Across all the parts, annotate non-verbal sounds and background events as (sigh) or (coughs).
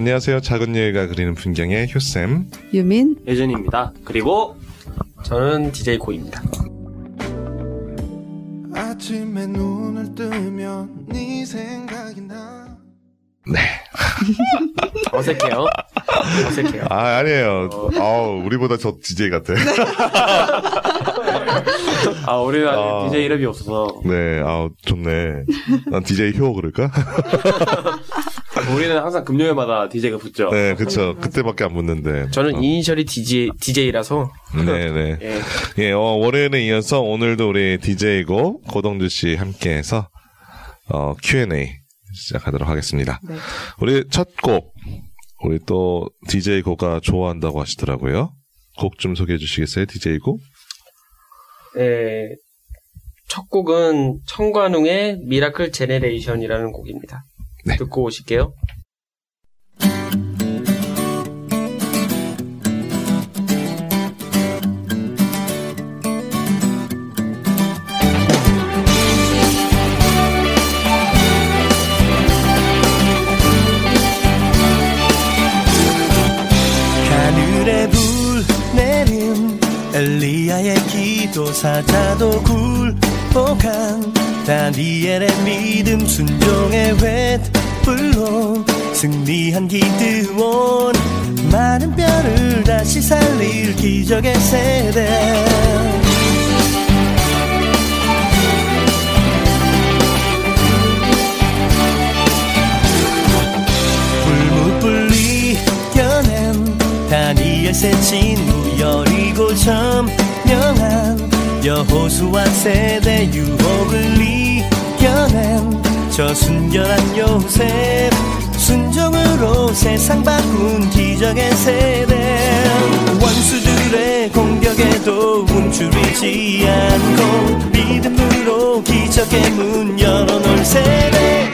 안녕하세요. 작은 여유가 그리는 풍경의 효쌤. 유민. 예준입니다. 그리고 저는 DJ 고입니다. 아침에 눈을 뜨면 네 생각이 나. 네. (laughs) 어색해요. 어색해요. 아, 아니에요. 아우, 우리보다 저 DJ 같아. (laughs) 아, 우리는 아. DJ 이름이 없어서 네, 아우, 좋네. 난 DJ 효 그럴까? (laughs) 우리는 항상 금요일마다 DJ가 붙죠. 네, 그쵸. 그때밖에 안 붙는데. 저는 어, 이니셜이 DJ, DJ라서 네, (laughs) 네. 예. 예, 어, 월요일에 이어서 오늘도 우리 DJ고 고동주 씨 함께해서 어, Q&A 시작하도록 하겠습니다. 네. 우리 첫 곡, 우리 또 DJ 고가 좋아한다고 하시더라고요. 곡 좀 소개해 주시겠어요, DJ 고? 예, 첫 곡은 청관웅의 미라클 제네레이션이라는 곡입니다. 네. 듣고 오실게요. 하늘에 불 내린 엘리야의 기도 사자도 굴 복한 다니엘의 믿음 순종의 횃불로 승리한 기드온 많은 뼈를 다시 살릴 기적의 세대. 불무불리 겨낸 다니엘 새친 점령한 여호수아 세대 유혹을 이겨낸 저 순결한 요셉 순종으로 세상 바꾼 기적의 세대. 원수들의 공격에도 움츠리지 않고 믿음으로 기적의 문 열어놓을 세대.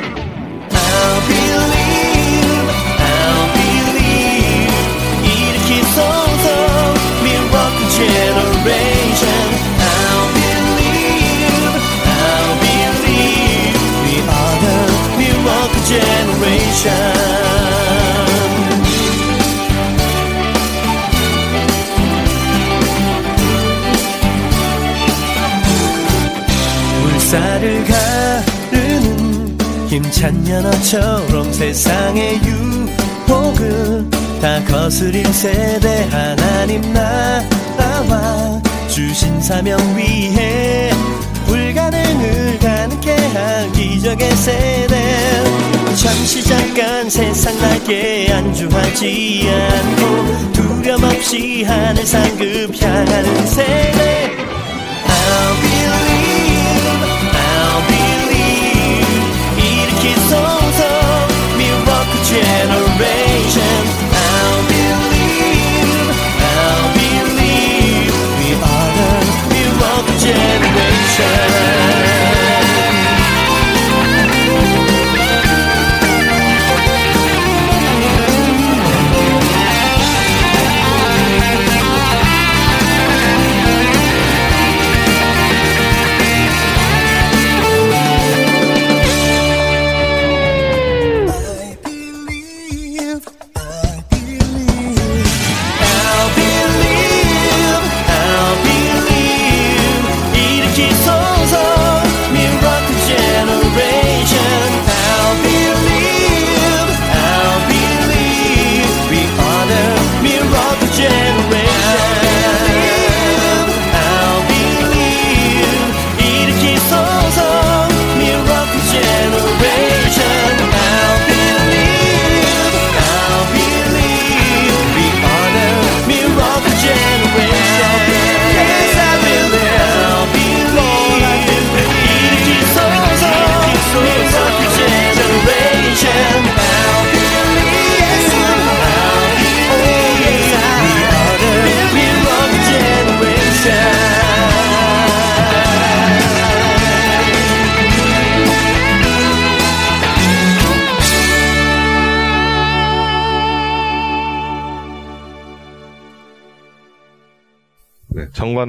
I'll believe, I'll believe. 일으키소서 miracle generation 물살을 가르는 힘찬 연어처럼 세상의 유혹을 다 거스릴 세대 하나님 나라와 주신 사명 위해 불가능을 가능케 한 기적의 세대. 잠시 잠깐 세상 날개 안주하지 않고 두려움 없이 하늘 상급 향하는 세대. I'll believe, I'll believe. 일으키소서 miracle generation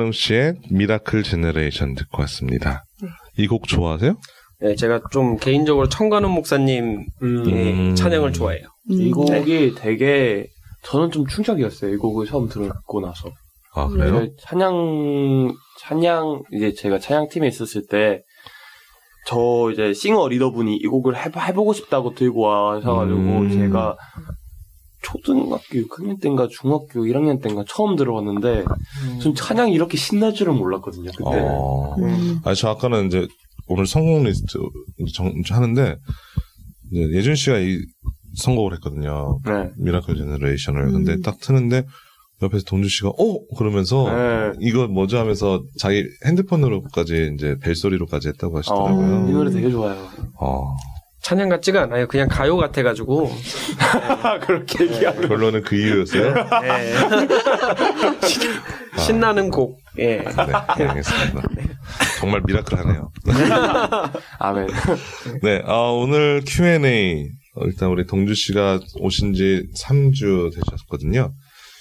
네, 정관웅 씨의 Miracle Generation 듣고 왔습니다. 이 곡 좋아하세요? 네, 제가 좀 개인적으로 천관웅 목사님 음. 의 음. 찬양을 좋아해요. 이 음. 곡이 되게 저는 좀 충격이었어요. 이 곡을 처음 듣고 나서. 아, 그래요? 네, 찬양 찬양 이제 제가 찬양 팀에 있었을 때 저 이제 singer 리더분이 이 곡을 해봐, 해보고 싶다고 들고 와셔가지고 음. 제가 초등학교 6학년 때인가 중학교 1학년 때인가 처음 들어봤는데 전 찬양이 이렇게 신날 줄은 몰랐거든요. 그때. 어. 음. 아, 저 아까는 이제 오늘 선곡 리스트 정, 하는데 이제 예준 씨가 이 선곡을 했거든요. 네. Miracle Generation을. 음. 근데 딱 트는데 옆에서 동주 씨가 어 그러면서 네. 이거 뭐죠 하면서 자기 핸드폰으로까지 이제 벨소리로까지 했다고 어, 하시더라고요. 이 노래 되게 좋아요. 어. 찬양 같지가 않아요. 그냥 가요 같아가지고. 그렇게 얘기하면. 결론은 그 이유였어요. 네. (laughs) 신나는 곡. 예. 네, 알겠습니다. 정말 미라클하네요. (laughs) 아멘. 네, 아, 오늘 Q&A 어, 일단 우리 동주 씨가 오신 지 3주 되셨거든요.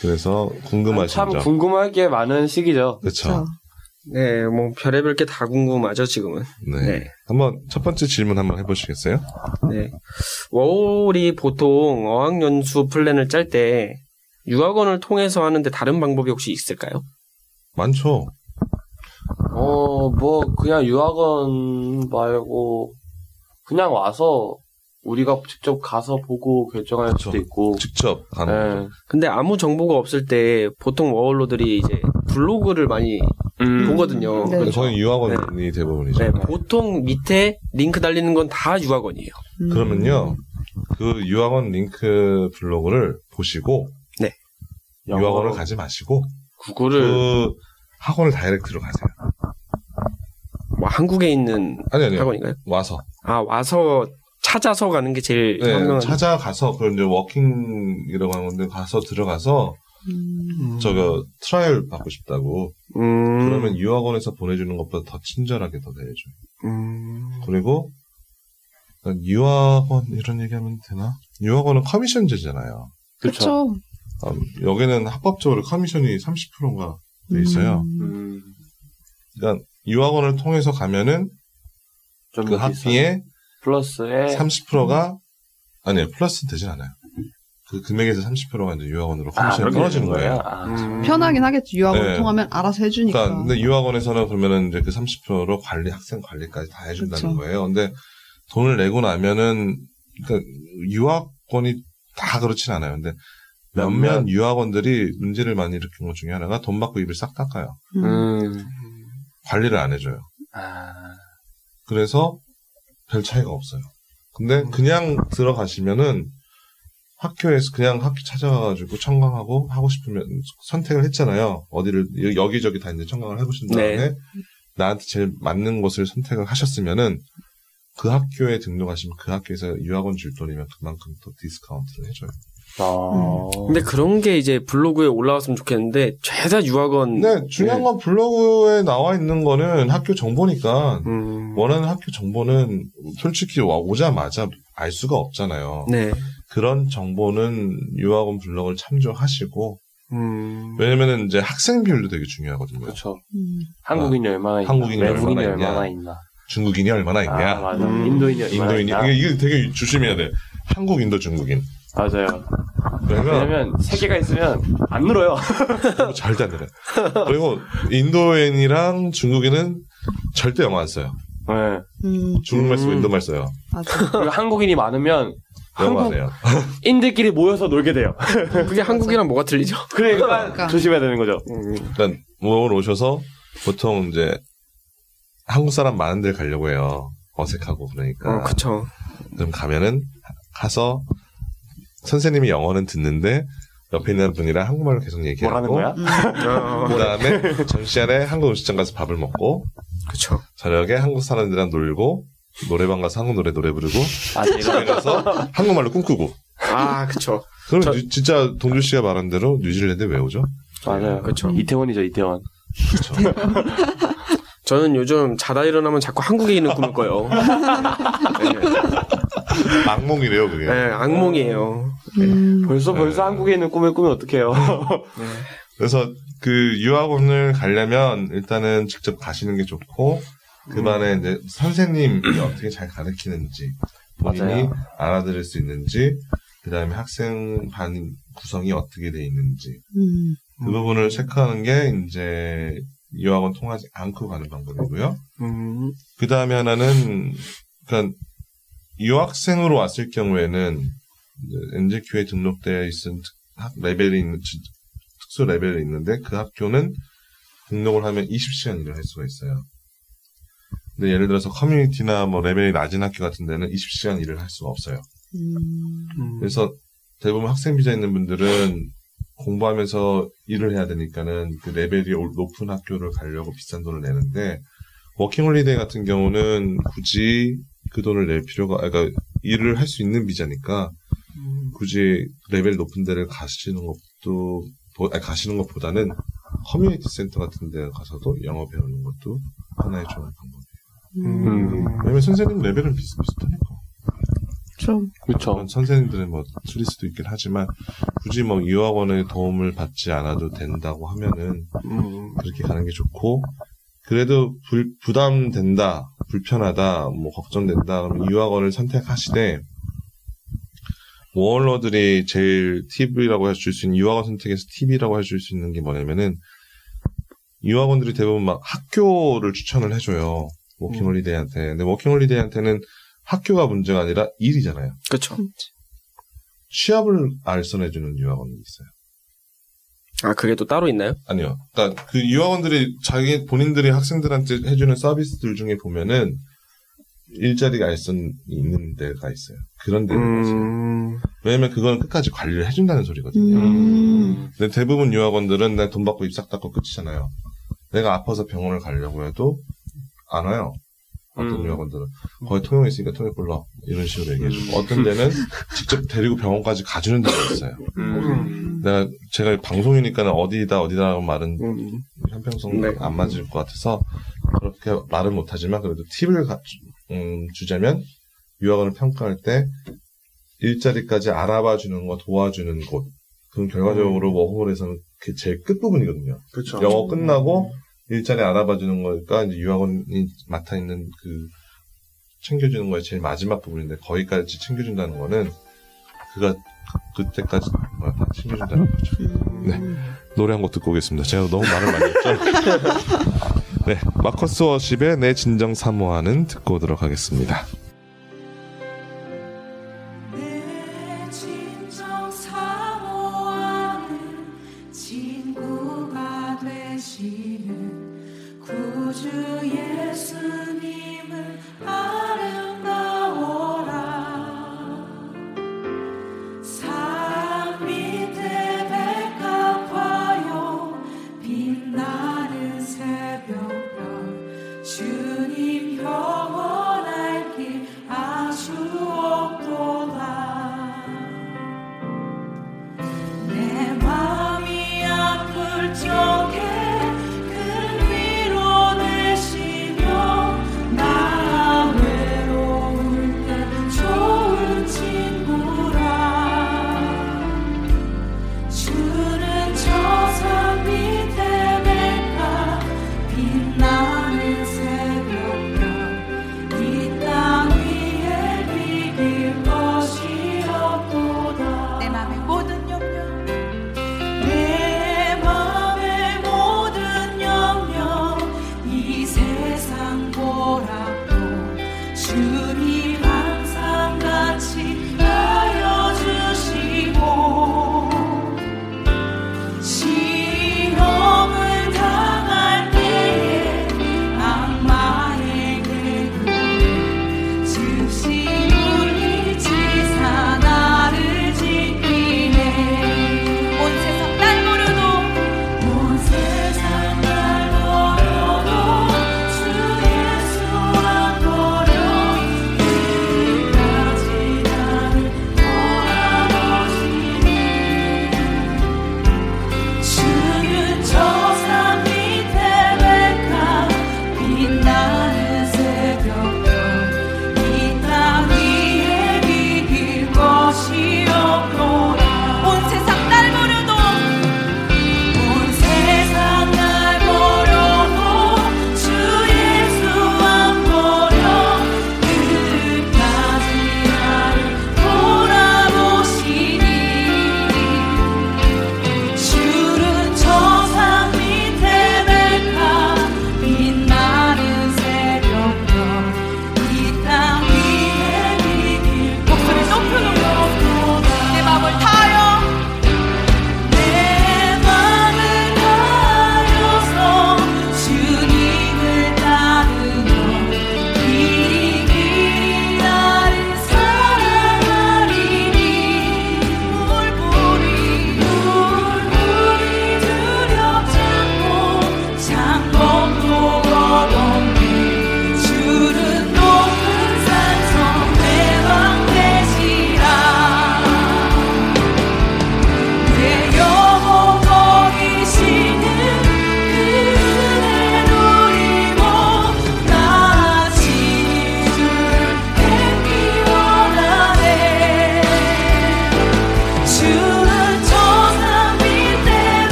그래서 궁금하신 참 점. 궁금할 게 많은 시기죠. 그렇죠. 네, 뭐 별의별 게 다 궁금하죠 지금은. 네. 네. 한번 첫 번째 질문 한번 해보시겠어요? 네. 워홀이 보통 어학연수 플랜을 짤 때 유학원을 통해서 하는데 다른 방법이 혹시 있을까요? 많죠. 어, 뭐, 그냥 유학원 말고, 그냥 와서, 우리가 직접 가서 보고 결정할 그쵸. 수도 있고. 직접 가는 거죠. 네. 근데 아무 정보가 없을 때 보통 워홀로들이 이제 블로그를 많이 음. 보거든요. 네. 근데 거의 유학원이 대부분이죠. 네, 보통 밑에 링크 달리는 건 다 유학원이에요. 음. 그러면요, 그 유학원 링크 블로그를 보시고 유학원을 가지 마시고 구글을, 그 학원을 direct로 가세요. 뭐 한국에 있는 아니 아니요. 학원인가요? 와서 아 와서 찾아서 가는 게 제일 네, 현명한. 찾아가서 그 이제 walk-in이라고 하는 건데 가서 들어가서 음. 저거 trial 받고 싶다고 음, 그러면 유학원에서 보내주는 것보다 더 친절하게 더 대해줘요. 음, 그리고 유학원 이런 얘기하면 되나? 유학원은 커미션제잖아요. 그쵸. 그쵸. 음, 여기는 합법적으로 커미션이 30%가 돼 있어요. 음. 음, 그러니까 유학원을 통해서 가면은 좀그 학비의 플러스에 30%가 아니요 플러스 되진 않아요. 그 금액에서 30%가 이제 유학원으로 커미션이 그렇게 떨어지는 거예요. 아, 음. 편하긴 하겠지. 유학원 네. 통하면 알아서 해주니까. 그러니까 근데 유학원에서는 그러면은 이제 그 30%로 관리 학생 관리까지 다 해준다는 그쵸. 거예요. 근데 돈을 내고 나면은 그러니까 유학원이 다 그렇진 않아요. 근데 몇몇 몇몇. 유학원들이 문제를 많이 일으킨 것 중에 하나가 돈 받고 입을 싹 닦아요. 음. 음. 관리를 안 해줘요. 아, 그래서 별 차이가 없어요. 근데 음. 그냥 들어가시면은 학교에서 그냥 학교 찾아가지고 청강하고 하고 싶으면 선택을 했잖아요. 어디를 여- 여기저기 다 이제 청강을 해보신 다음에 네. 나한테 제일 맞는 곳을 선택을 하셨으면은 그 학교에 등록하시면 그 학교에서 유학원 줄 돈이면 그만큼 더 디스카운트를 해줘요. 아. 근데 그런 게 이제 블로그에 올라왔으면 좋겠는데 죄다 유학원. 근데 중요한 건 블로그에 나와 있는 거는 학교 정보니까 음, 원하는 학교 정보는 솔직히 와- 오자마자 알 수가 없잖아요. 네. 그런 정보는 유학원 블로그를 참조하시고 음, 왜냐면은 이제 학생 비율도 되게 중요하거든요. 그렇죠. 음. 한국인이 얼마나 있나, 한국인이 외국인이 얼마나. 얼마나 있나. 중국인이 얼마나 있냐, 아, 맞아. 음. 인도인이 얼마나 인도인이 있나. 이게, 이게 되게 조심해야 돼. 한국, 인도, 중국인. 맞아요. 그러면 왜냐면 세 개가 있으면 안 늘어요. (laughs) 절대 안 되네. 그리고 인도인이랑 중국인은 절대 영어 안 써요. 네. 음. 중국말 쓰고 음. 인도말 써요. 맞아. 그리고 한국인이 많으면 영어 안 한국 해요. 인들끼리 모여서 놀게 돼요. 그게 한국이랑 뭐가 틀리죠? 그러니까 그러니까. 조심해야 되는 거죠. 음, 일단 모험을 오셔서 보통 이제 한국 사람 많은 데 가려고 해요. 어색하고 그러니까. 어, 그쵸. 그럼 가면은 가서 선생님이 영어는 듣는데 옆에 있는 분이랑 한국말로 계속 얘기하고 뭐라는 거야? 음. 어, (laughs) 그다음에 점심시간에 한국 음식점 가서 밥을 먹고 그쵸. 저녁에 한국 사람들이랑 놀고 노래방 가서 한국 노래 노래 부르고 아, 집에 가서 한국말로 꿈꾸고 아, 그쵸. 그럼 저- 뉴- 진짜 동주 씨가 말한 대로 뉴질랜드 왜 오죠? 맞아요. 그쵸. 이태원이죠, 이태원. 그렇죠. 저는 요즘 자다 일어나면 자꾸 한국에 있는 꿈을 꿔요. (laughs) (laughs) 악몽이래요 그게. 네, 악몽이에요. 음. 벌써 네. 벌써 한국에 있는 꿈을 꾸면 어떡해요. (laughs) 그래서 그 유학원을 가려면 일단은 직접 가시는 게 좋고 그 반에 이제 선생님이 (clears throat) 어떻게 잘 가르치는지 본인이 맞아요. 알아들을 수 있는지 그 다음에 학생 반 구성이 어떻게 돼 있는지 음. 그 부분을 체크하는 게 이제 유학원 통하지 않고 가는 방법이고요. 음. 그 다음에 하나는 그러니까 유학생으로 왔을 경우에는 NGQ에 등록되어 있은 특- 학 레벨이 있는 지- 특수 레벨이 있는데 그 학교는 등록을 하면 20시간 일을 할 수가 있어요. 근데 예를 들어서 커뮤니티나 뭐 레벨이 낮은 학교 같은 데는 20시간 일을 할 수가 없어요. 음. 그래서 대부분 학생 비자 있는 분들은 공부하면서 일을 해야 되니까는 그 레벨이 올- 높은 학교를 가려고 비싼 돈을 내는데 워킹홀리데이 같은 경우는 굳이 그 돈을 낼 필요가 아, 그러니까 일을 할 수 있는 비자니까 굳이 레벨 높은 데를 가시는 것도 보- 아니, 가시는 것보다는 커뮤니티 센터 같은 데 가서도 영어 배우는 것도 하나의 좋은 방법이에요. 음. 왜냐면 선생님 레벨은 비슷비슷하니까. 좀. 그렇죠. 선생님들은 뭐 틀릴 수도 있긴 하지만 굳이 뭐 유학원의 도움을 받지 않아도 된다고 하면은 음. 그렇게 가는 게 좋고 그래도 불- 부담된다 불편하다 뭐 걱정된다 그러면 유학원을 선택하시되 워홀러들이 제일 팁이라고 해줄 수 있는 유학원 선택에서 팁이라고 해줄 수 있는 게 뭐냐면은 유학원들이 대부분 막 학교를 추천을 해줘요 워킹홀리데이한테 근데 워킹홀리데이한테는 학교가 문제가 아니라 일이잖아요 그렇죠. 취업을 알선해주는 유학원이 있어요. 아 그게 또 따로 있나요? 아니요. 그러니까 그 유학원들이 자기 본인들이 학생들한테 해주는 서비스들 중에 보면은 일자리가 알선이 있는 데가 있어요. 그런 데는. 음. 왜냐면 그건 끝까지 관리를 해준다는 소리거든요. 음. 근데 대부분 유학원들은 내 돈 받고 입싹 닦고 끝이잖아요. 내가 아파서 병원을 가려고 해도 안 와요. 어떤 음. 유학원들은 거기 통역 있으니까 불러 이런 식으로 얘기해주고 어떤 데는 직접 데리고 병원까지 가주는 데가 있어요. 음. 내가 제가 방송이니까 어디다 어디다 말은 음. 형평성 네. 안 맞을 것 같아서 그렇게 말은 못하지만 그래도 팁을 가- 음, 주자면 유학원을 평가할 때 일자리까지 알아봐 주는 거 도와주는 곳 그럼 결과적으로 워홀에서는 그 제일 끝 부분이거든요. 그렇죠. 영어 끝나고 일자리 알아봐 주는 거니까 이제 유학원이 맡아 있는 그 챙겨주는 거에 제일 마지막 부분인데 거기까지 챙겨준다는 거는 그가 그때까지 챙겨준다는 거죠. 네. 노래 한 곡 듣고 오겠습니다. 제가 너무 말을 많이 했죠? (laughs) 네. 마커스 워십의 내 진정 사모하는 듣고 오도록 하겠습니다.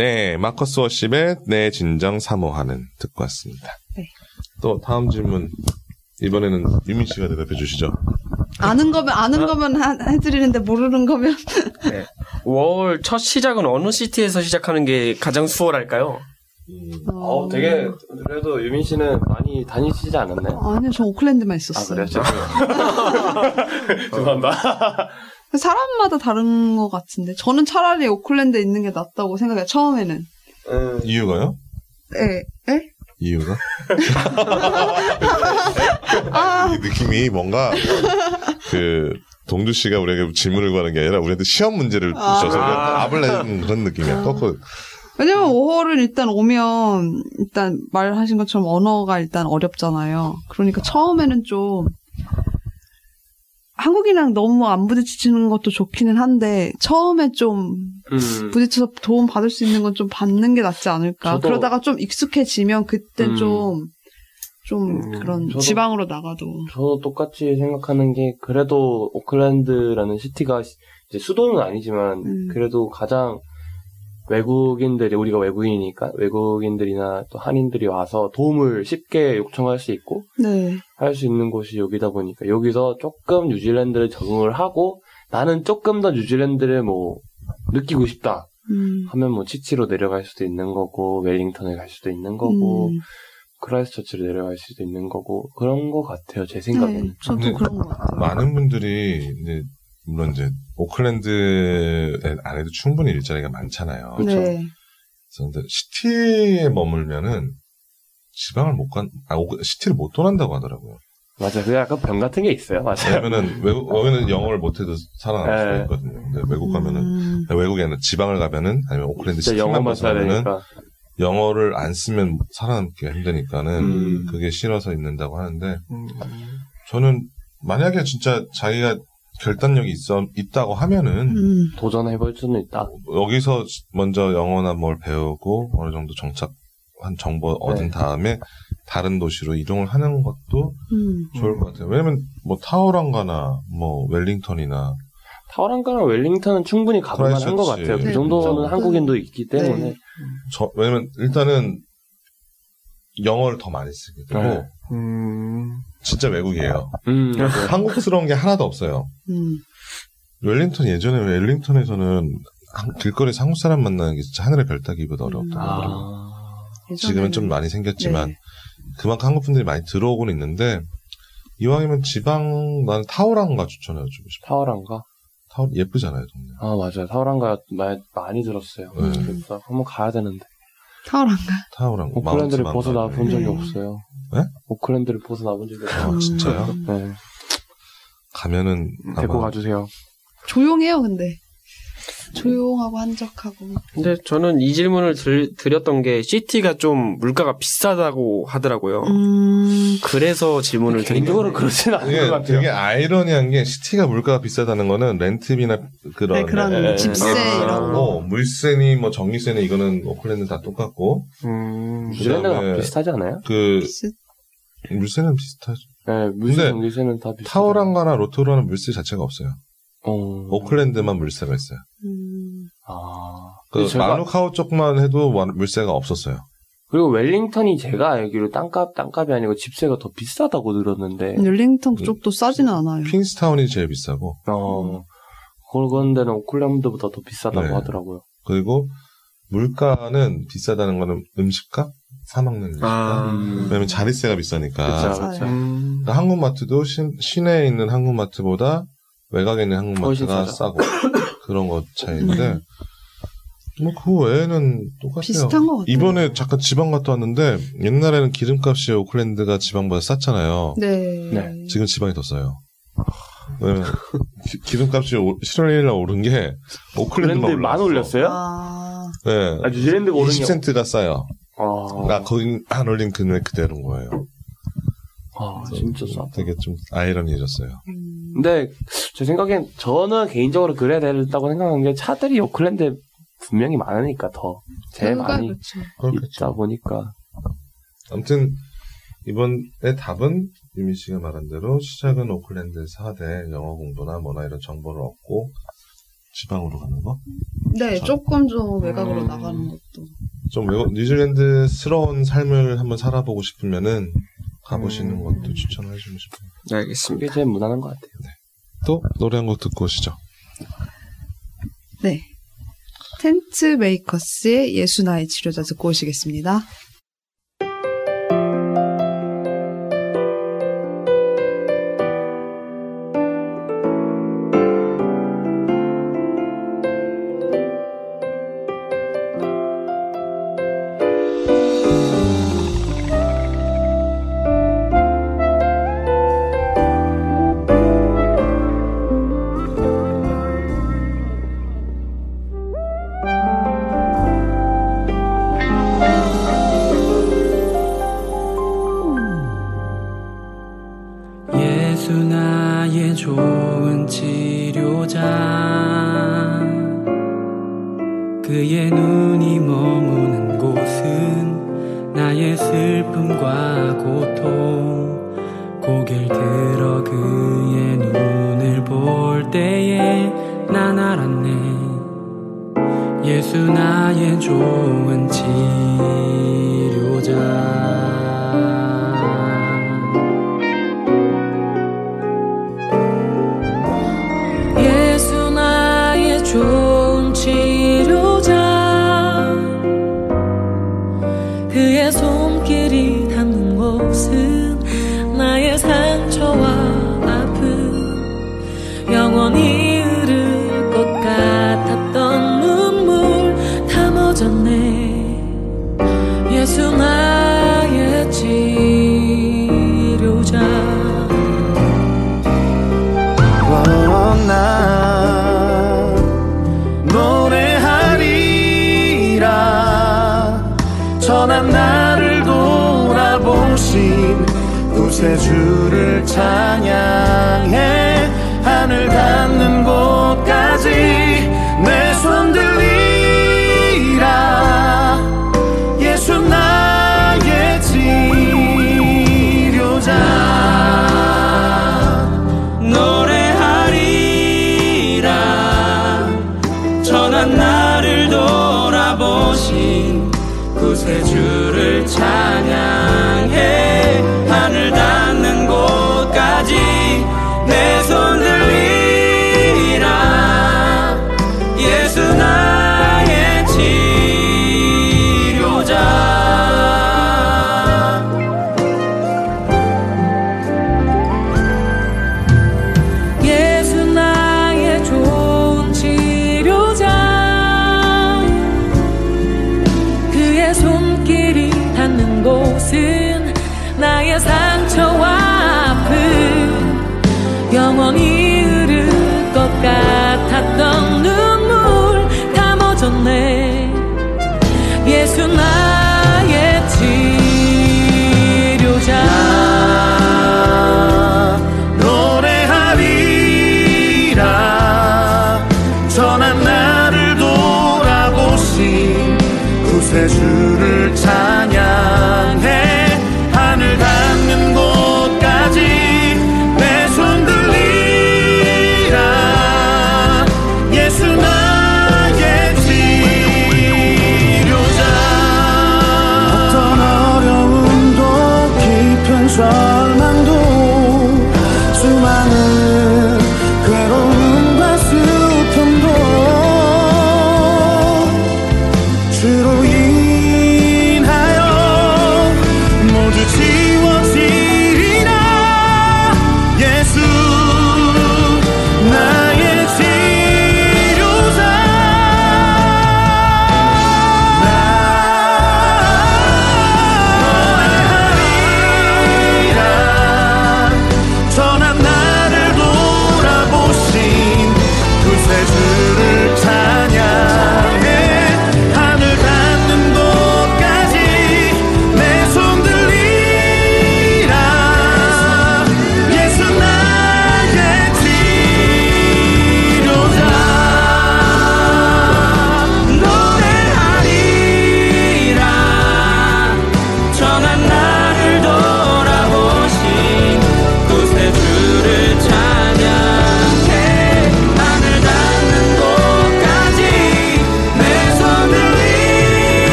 네, 마커스 워십의 내 진정 사모하는 듣고 왔습니다. 네. 또 다음 질문 이번에는 유민 씨가 대답해 주시죠. 아는 거면 아는 거면 하- 해드리는데 모르는 거면 월첫 시작은 어느 시티에서 시작하는 게 가장 수월할까요? 어, 되게 그래도 유민 씨는 많이 다니시지 않았나요? 아니요 저 오클랜드만 아 있었어요. 그래요? (laughs) (laughs) 죄송합니다. 사람마다 다른 것 같은데 저는 차라리 오클랜드에 있는 게 낫다고 생각해요. 처음에는. 음, 이유가요? 예. 예? 이유가? (laughs) 아, 이 느낌이 뭔가 그 동주 씨가 우리에게 질문을 구하는 게 아니라 우리한테 시험 문제를 아. 주셔서 우리한테 답을 내는 그런 느낌이야. 또 왜냐면 5월은 일단 오면 일단 말하신 것처럼 언어가 일단 어렵잖아요. 그러니까 처음에는 좀 한국이랑 너무 안 부딪히는 것도 좋기는 한데 처음에 좀 음, 부딪혀서 도움 받을 수 있는 건 좀 받는 게 낫지 않을까. 저도- 그러다가 좀 익숙해지면 그때 음. 좀, 좀 음, 그런 저도- 지방으로 나가도. 저도 똑같이 생각하는 게 그래도 오클랜드라는 시티가 시- 이제 수도는 아니지만 음. 그래도 가장 외국인들이 우리가 외국인이니까 외국인들이나 또 한인들이 와서 도움을 쉽게 요청할 수 있고 네. 할수 있는 곳이 여기다 보니까 여기서 조금 뉴질랜드를 적응을 하고 나는 조금 더 뉴질랜드를 뭐 느끼고 싶다 음. 하면 뭐 치치로 내려갈 수도 있는 거고 웰링턴에 갈 수도 있는 거고 음. 크라이스처치로 내려갈 수도 있는 거고 그런 것 같아요 제 생각에는 네, 저도 그런 것 같아요. 많은 분들이 이제 물론 이제 오클랜드 안에도 충분히 일자리가 많잖아요. 그렇죠. 네. 그래서 근데 시티에 머물면은 지방을 못 간, 아, 오- 시티를 못 떠난다고 하더라고요. 맞아 그 약간 병 같은 게 있어요 맞아요 왜냐면은 외국, 여기는 영어를 못해도 살아남을 수가 네. 있거든요. 근데 외국 가면은, 음. 외국에 아니라 지방을 가면은, 아니면 오클랜드 시티만 벗어나면은, 영어를 안 쓰면 살아남기가 힘드니까는, 음. 그게 싫어서 있는다고 하는데, 저는 만약에 진짜 자기가 결단력이 있어, 있다고 하면은, 음. 도전해볼 수는 있다 여기서 먼저 영어나 뭘 배우고 어느 정도 정착한 정보 얻은 네. 다음에 다른 도시로 이동을 하는 것도 음. 좋을 것 같아요. 왜냐면 뭐 타우랑가나 뭐 웰링턴이나 타워랑가랑 웰링턴은 충분히 가볼만 한 것. 같아요 그 네, 정도는 그렇죠. 한국인도 있기 때문에 네. 저 왜냐면 일단은 영어를 더 많이 쓰게 되고 네. 음, 진짜 외국이에요. 음 맞아요. 한국스러운 게 하나도 없어요. 음. 웰링턴 예전에 웰링턴에서는 한- 길거리에서 한국 사람 만나는 게 진짜 하늘의 별 따기보다 어려웠다고 하더라고요. 아, 지금은 좀 많이 생겼지만 네. 그만큼 한국 분들이 많이 들어오고는 있는데 이왕이면 지방 나는 타오랑가 추천해주고 싶어. 타오랑가 타오 예쁘잖아요 동네. 아 맞아요 타오랑가 많이, 많이 들었어요 네. 그래서 한번 가야 되는데 타오랑가. 타오랑 오클랜드를 마운트 벗어나. 본 적이 네. 없어요 네? 오클랜드를 벗어나 본 적이 없어요 아 진짜요? 음. 네. 가면은 데리고 아마 가주세요 조용해요, 근데. 조용하고 한적하고. 근데 저는 이 질문을 들, 드렸던 게 CT가 좀 물가가 비싸다고 하더라고요. 음, 그래서 질문을 드린 개인적으로. 그러진 않은 것 이게 같아요. 되게 아이러니한 게 시티가 물가가 비싸다는 거는 렌트비나 그런 네, 그런 네, 집세 네. 이런 거. 뭐 물세니 뭐 전기세니 이거는 오클랜드 다 똑같고 음, 뉴질랜드가 비슷하지 않아요? 그 비슷- 물세는 비슷하죠. 네, 물세 근데 전기세는 다 비슷하죠. 타워랑가나 로토로는 물세 자체가 없어요. 어. 오클랜드만 물세가 있어요. 음, 아. 그 제가- 마누카우 쪽만 해도 와- 물세가 없었어요. 그리고 웰링턴이 제가 알기로 땅값 땅값이 아니고 집세가 더 비싸다고 들었는데. 릴링턴 쪽도 싸지는 않아요. 퀸스타운이 제일 비싸고 어. 그런 데는 오클랜드보다 더 비싸다고 네. 하더라고요. 그리고 물가는 비싸다는 거는 음식값, 사 먹는 음식값. 아, 음. 왜냐면 자릿세가 비싸니까. 그쵸. 그쵸. 음, 그러니까 한국마트도 시, 시내에 있는 한국마트보다 외곽에 있는 한국마트가. 싸고 (coughs) 그런 것 차이인데 뭐 그 외에는 똑같아요. 비슷한 것 같아요. 이번에 잠깐 지방 갔다 왔는데 옛날에는 기름값이 오클랜드가 지방보다 쌌잖아요. 네. 네. 지금 지방이 더 싸요. 왜냐면 기, 름값이 7월 1일 날 오른 게 오클랜드만 오클랜드 만. 올렸어요? 아, 네. 아, 뉴질랜드가 오른 게. 20센트가 싸요. 아, 나 거기 안 올린 금액 그대로인 거예요. 아, 진짜 싸. 되게 좀 아이러니해졌어요. 음, 근데 제 생각엔 저는 개인적으로 그래야 된다고 생각하는 게 차들이 오클랜드에 분명히 많으니까 더 제일 결과 많이 그렇죠. 있다 보니까 아무튼 이번의 답은 유미 씨가 말한 대로 시작은 오클랜드에서 하되 영어 공부나 뭐나 이런 정보를 얻고 지방으로 가는 거? 네, 저- 조금 좀 외곽으로 음. 나가는 것도. 좀 외국, 뉴질랜드스러운 삶을 한번 살아보고 싶으면은 가보시는 음. 것도 추천을 해주고 싶어요. 알겠습니다. 그게 제일 무난한 것 같아요. 또 노래 한 곡 듣고 오시죠. 네. 텐트 메이커스의 예수 나의 치료자 듣고 오시겠습니다. 좋 구세주를 찬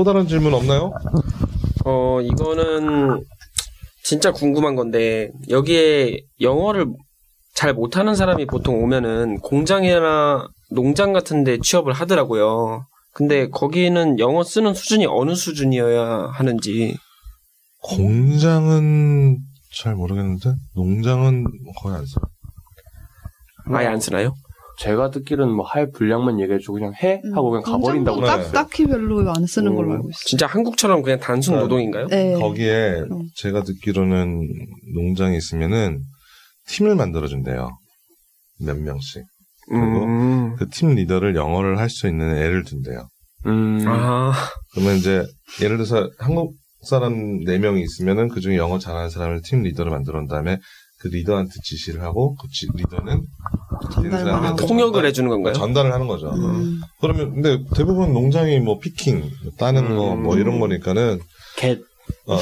또 다른 질문 없나요? 어, 이거는 진짜 궁금한 건데, 여기에 영어를 잘 못하는 사람이 보통 오면은 공장이나 농장 같은 데 취업을 하더라고요. 근데 거기는 영어 쓰는 수준이 어느 수준이어야 하는지. 공장은 잘 모르겠는데 농장은 거의 안 써. 아예 안 쓰나요? 제가 듣기로는 뭐 할 분량만 얘기해주고 그냥 해 하고 그냥 가버린다고 공장도 네. 음, 딱, 딱히 별로 안 쓰는 걸로 음, 알고 있어요. 진짜 한국처럼 그냥 단순 네. 노동인가요? 네. 거기에 음. 제가 듣기로는 농장이 있으면은 팀을 만들어준대요. 몇 명씩. 그리고 음. 그팀 리더를 영어를 할 수 있는 애를 둔대요. 음. 아, 그러면 이제 예를 들어서 한국 사람 4명이 있으면은 그 중에 영어 잘하는 사람을 팀 리더로 만들어 놓은 다음에 그 리더한테 지시를 하고 그 지- 리더는 전달만. 통역을 전달- 해주는 건가요? 전달을 하는 거죠. 음. 그러면 근데 대부분 농장이 뭐 피킹, 따는 거뭐 음. 이런 거니까는 겟. 어,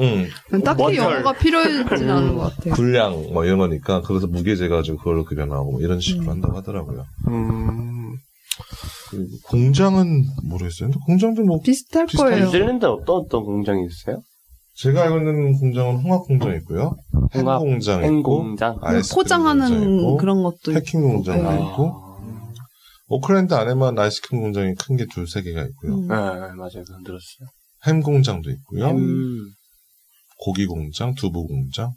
음, 딱히 머털. 영어가 필요하진 않은 것 같아요. 분량 뭐 이런 거니까 그래서 무게 재 가지고 그걸로 급여 나오고 뭐 이런 식으로 음. 한다고 하더라고요. 음. 그리고 공장은 모르겠어요. 근데 공장도 뭐 비슷할. 거예요. 뉴질랜드 어떤 어떤 공장이 있어요? 제가 알고 있는 공장은 홍합 공장 있고요, 햄 홍합, 공장 행 있고, 포장하는 있고, 그런 것도 packing 공장도 네. 있고, 오클랜드 안에만 아이스크림 공장이 큰게 두세 개가 있고요, 음. 네, 맞아요. 그건 들었어요. 햄 공장도 있고요, 음. 고기 공장, 두부 공장.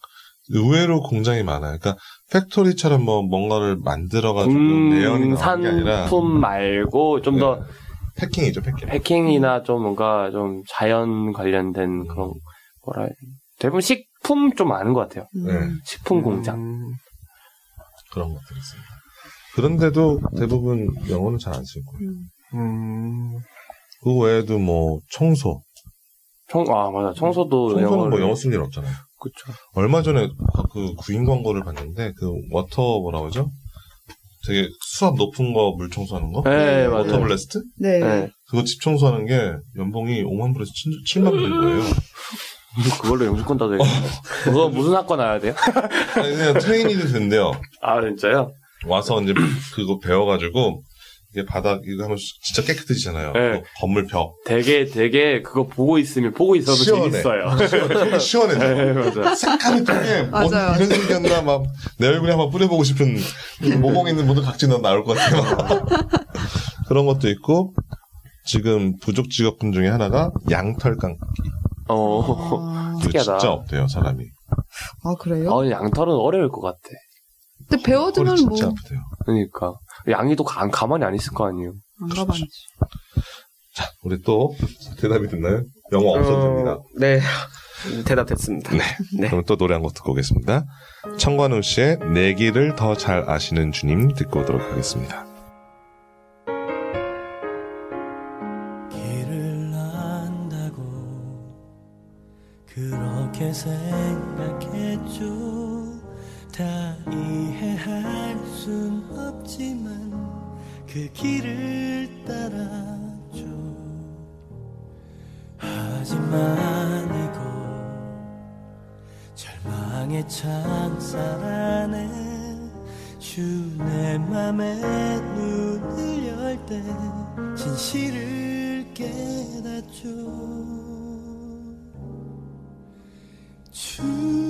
의외로 공장이 많아요. 그러니까 factory처럼 뭐 뭔가를 만들어가지고 내연이 나오는 게 아니라 산품 말고 좀더 네. packing이죠, packing. packing이나 좀 뭔가 좀 자연 관련된 그런 뭐라. 대부분 식품 좀 많은 것 같아요. 음. 네. 식품 공장. 그런 것들이 있습니다. 그런데도 대부분 영어는 잘 안 쓰고 음. 음. 그 외에도 뭐 청소, 청, 아, 맞아. 청소도 청소는 뭐 영어를- 영어 쓸 일 없잖아요. 그쵸. 얼마 전에 그 구인 광고를 봤는데 그 water 뭐라고 하죠? 되게 수압 높은 거 물 청소하는 거? 네, water 맞아요. blast? 네. 네. 그거 집 청소하는 게 연봉이 5만 불에서 7, 만 불인 거예요. (laughs) (laughs) 그걸로 영주권 따도 되겠네. 그거 무슨 학과 나야 돼요? (laughs) 아니, 그냥 트레이닝도 된대요. 아, 진짜요? 와서 이제 그거 배워가지고 이게 바닥 이거 하면 진짜 깨끗해지잖아요. 네. 그 건물 벽. 되게, 되게 그거 보고 있으면, 보고 있어도 시원해. 재밌어요. (laughs) 시원해. 시원해. 네, 맞아. 색감이 되게 뭐 맞아요. 이런 생겼나 막 내 얼굴에 한번 뿌려보고 싶은 모공에 있는 모든 각질은 나올 것 같아요. 그런 것도 있고 지금 부족 직업군 중에 하나가 양털 깡. 어. 아, 특이하다. 진짜 없대요 사람이. 아, 그래요? 어, 양털은 어려울 것 같아. 근데 배워두면 뭐, 진짜 아프대요. 그러니까. 양이도 가, 가만히 안 있을 거 아니에요. 안 가봤지. 우리 또 대답이 됐나요? 영어 없어도 됩니다. 어, 네. 대답됐습니다. 네. 그럼 또 노래 한 곡 듣고 오겠습니다. 청관우 씨의 내기를 더 잘 아시는 주님 듣고 오도록 하겠습니다. 그렇게 생각했죠 다 이해할 순 없지만 그 길을 따라죠 하지만 이곳 절망의 창살 안에 주내 맘에 눈을 열 때 진실을 깨닫죠 주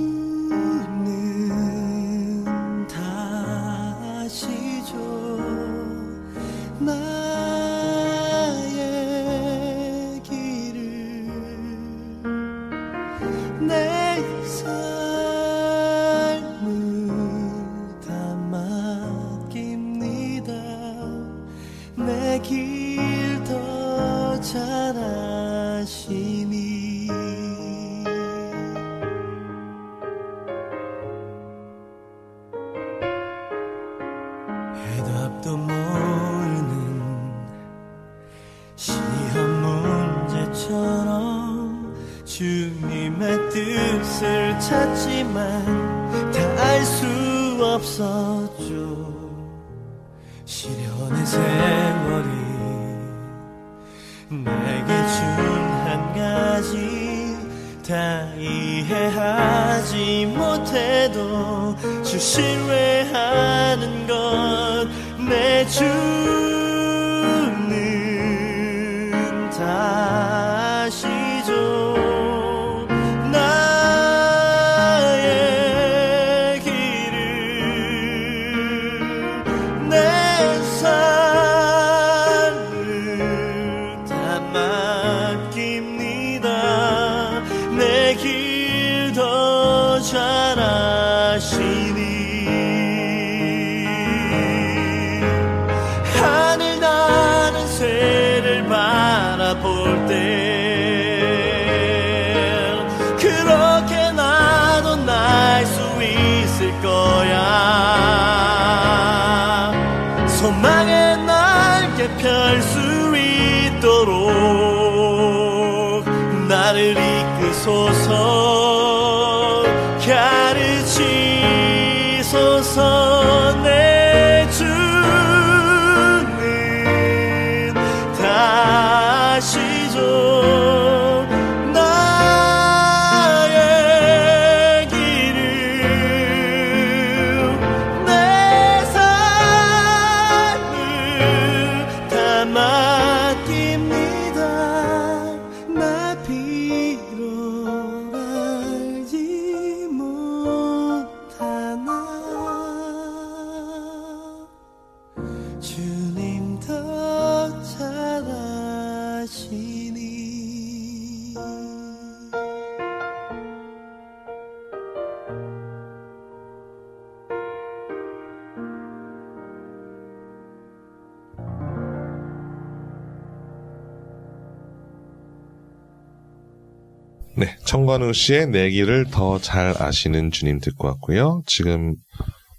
네, 천관웅 씨의 내 길을 더 잘 아시는 주님 듣고 왔고요. 지금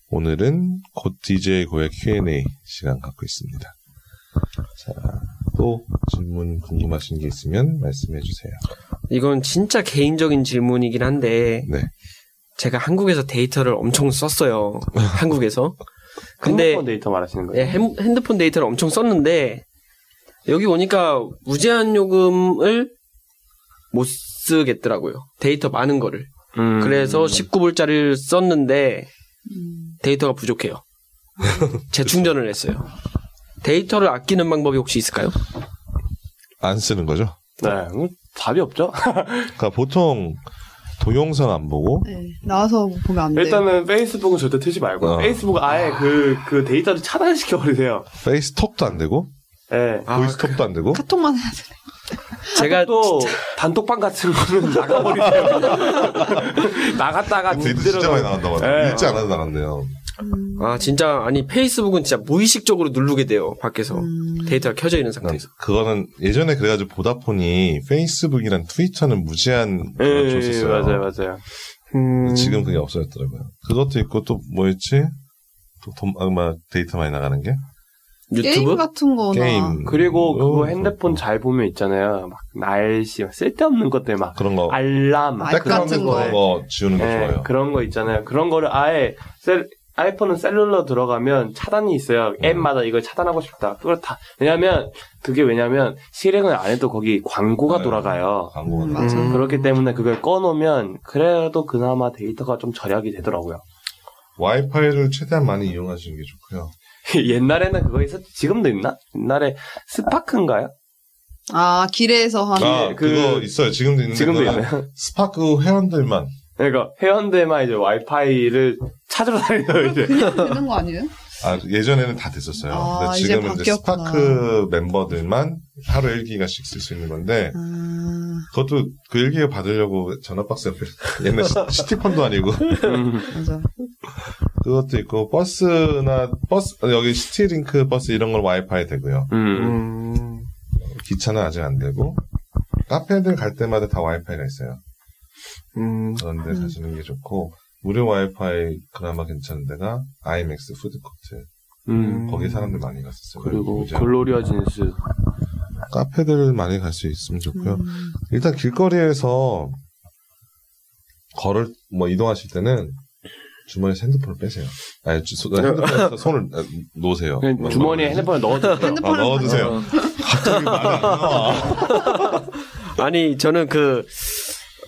오늘은 곧 DJ 고의 Q&A 시간 갖고 있습니다. 자, 또 질문 궁금하신 게 있으면 말씀해 주세요. 이건 진짜 개인적인 질문이긴 한데 네. 제가 한국에서 데이터를 엄청 썼어요. (laughs) 한국에서. 근데 핸드폰 데이터 말하시는 거예요? 예, 핸- 핸드폰 데이터를 엄청 썼는데 여기 오니까 무제한 요금을 못 쓰겠더라고요. 데이터 많은 거를. 음. 그래서 19불짜리를 썼는데 음. 데이터가 부족해요. 재충전을 했어요. 데이터를 아끼는 방법이 혹시 있을까요? 안 쓰는 거죠? 네, 음, 답이 없죠. (laughs) 그러니까 보통 동영상 안 보고 네, 나와서 보면 안 돼요. 일단은 페이스북은 절대 트지 말고 어. 페이스북 아예 그, 그 데이터를 차단시켜 버리세요. 페이스톡도 안 되고 예. 아, 보이스톡도 안 되고 카톡만 해야 돼. 제가 또 단톡방 같은 거는 나가버리세요. (laughs) 나갔다가 데이터 진짜 많이 나간다고 하네요. 예. 읽지 않아도 나간대요. 아 진짜 아니 페이스북은 진짜 무의식적으로 누르게 돼요 밖에서 음. 데이터가 켜져 있는 난 상태에서 그거는 예전에 그래가지고 보다폰이 페이스북이랑 트위터는 무제한 예, 예, 줬었어요. 맞아요, 맞아요. 음, 지금 그게 없어졌더라고요. 그것도 있고 또 뭐였지? 또 돈, 아, 막 데이터 많이 나가는 게? 게임 유튜브? 같은 거나 게임 그리고 그거 어, 핸드폰 잘 보면 있잖아요. 막 날씨, 막 쓸데없는 것들 막 그런 거 알람, 막 같은 백그라운드 거. 그런 거 지우는 게 예, 좋아요. 그런 거 있잖아요. 그런 거를 아예 셀, 아이폰은 cellular 들어가면 차단이 있어요. 음. 앱마다 이걸 차단하고 싶다. 그걸 다 왜냐면 그게 왜냐면 실행을 안 해도 거기 광고가 네. 돌아가요. 광고가 음. 음. 그렇기 때문에 그걸 꺼놓으면 그래도 그나마 데이터가 좀 절약이 되더라고요. 와이파이를 최대한 많이 이용하시는 게 좋고요. (laughs) 옛날에는 그거 있었, 지금도 있나? 옛날에 Spark인가요? 아 길에서 하는 아, 그- 그거 있어요. 지금도 있는데 지금도 있나요? (laughs) 스파크 회원들만 그러니까 회원들만 이제 와이파이를 찾으러 다니는 이제 그냥 되는 거 아니에요? 아, 예전에는 다 됐었어요. 아, 근데 이제 지금은 이제 바뀌었구나. 스파크 멤버들만 하루 1기가씩 쓸 수 있는 건데 아, 그것도 그 1기가 받으려고 전화박스 옆에 (laughs) 옛날 시- 시티폰도 아니고 음, 맞아. 그것도 있고 버스나 버스 여기 CityLink 버스 이런 건 와이파이 되고요. 음. 음. 기차는 아직 안 되고 카페들 갈 때마다 다 와이파이가 있어요. 음. 그런데 음. 가시는 게 좋고 무료 와이파이 그나마 괜찮은 데가 아이맥스 푸드코트 음. 거기 사람들 많이 갔었어요. 그리고 이제 Gloria Jean's 카페들 많이 갈 수 있으면 좋고요. 음. 일단 길거리에서 걸을 뭐 이동하실 때는 주머니에 핸드폰을 빼세요. 아니 주- 소- 핸드폰에서 손을 아, 놓으세요. 그냥 뭐, 주머니에 뭐, 핸드폰을 넣어두세요. 아, 핸드폰을 넣어두세요. 갑자기 말이 안 (laughs) 나와. 아니 저는 그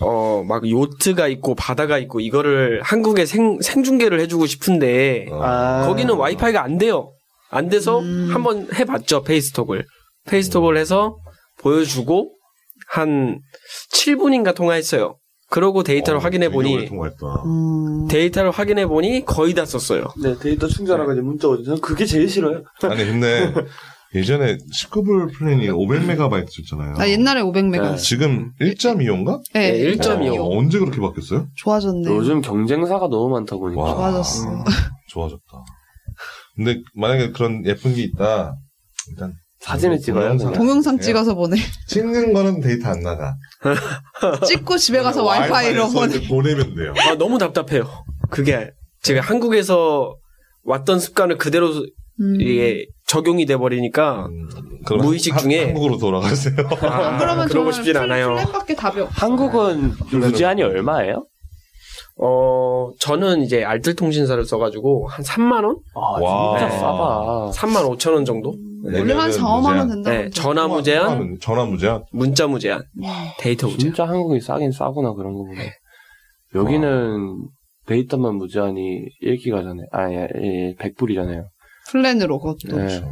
어, 막 요트가 있고 바다가 있고 이거를 한국에 생, 생중계를 해주고 싶은데 어. 아. 거기는 와이파이가 안 돼요. 안 돼서 음. 한번 해봤죠 페이스톡을. 페이스톡을 해서 보여주고 한 7분인가 통화했어요. 그러고 데이터를 어, 확인해 보니. 음. 데이터를 확인해 보니 거의 다 썼어요. 네, 데이터 충전하고 이제 문자 오죠. 저는 그게 제일 싫어요. 아니 근데 (laughs) 예전에 19불 플랜이 500메가바이트 줬잖아요. 나 옛날에 500메가 네. 지금 1.25인가? 네, 네, 1.25. 어, 언제 그렇게 바뀌었어요? 좋아졌네. 요즘 경쟁사가 너무 많다 보니까. 와. 좋아졌어. 음. 좋아졌다. 근데 만약에 그런 예쁜 게 있다. 일단 사진을 찍어요, 그냥. 동영상 찍어서 보내. (laughs) 찍는 거는 데이터 안 나가. (laughs) 찍고 집에 가서 와이파이로 보내. 보내면 돼요. 아, 너무 답답해요. 그게 제가 한국에서 왔던 습관을 그대로 음. 이게 적용이 돼 버리니까 음, 무의식 한- 중에- 한국으로 돌아가세요. (laughs) 아, 그러면 그러고 싶진 플- 않아요. 플랜밖에 답이 없어. 한국은 무제한이 얼마예요? 어, 저는 이제 알뜰 통신사를 써가지고 한 3만 원, 아, 와. 진짜 네. 싸다. 3만 5천 원 정도. 원래 한 내년은 4, 5만 원. 된다고. 네. 전화 무제한, 전화 무제한. 문자 무제한, 데이터 무제한. 진짜 한국이 싸긴 싸구나, 그런 거 보면. 여기는 데이터만 무제한이 1기가잖아요. 아, 예, 예, 100불이잖아요. 플랜으로 그것도. 네.